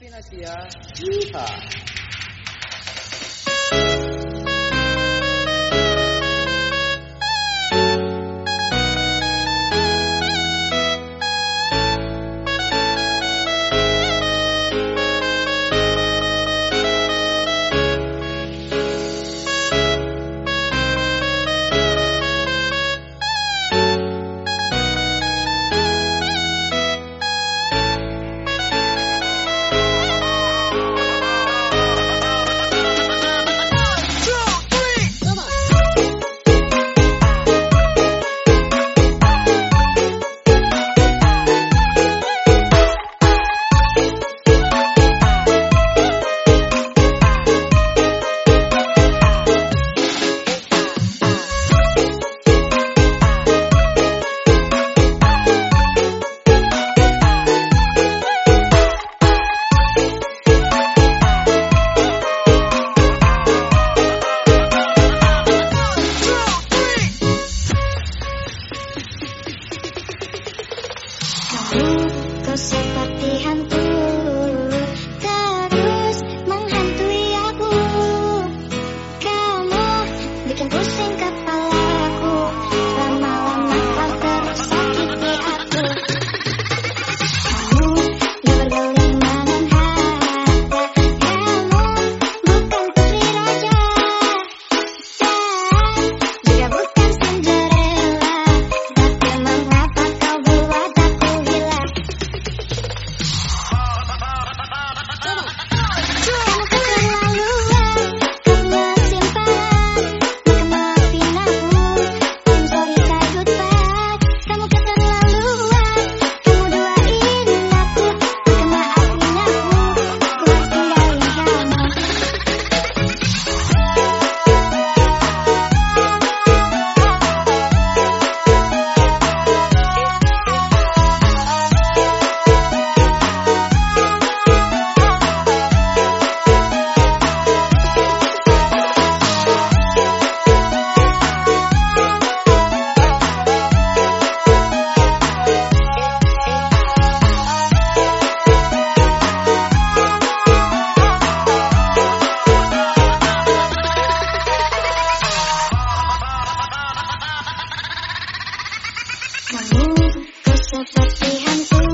Na. Yeehaw! Sosok di hantu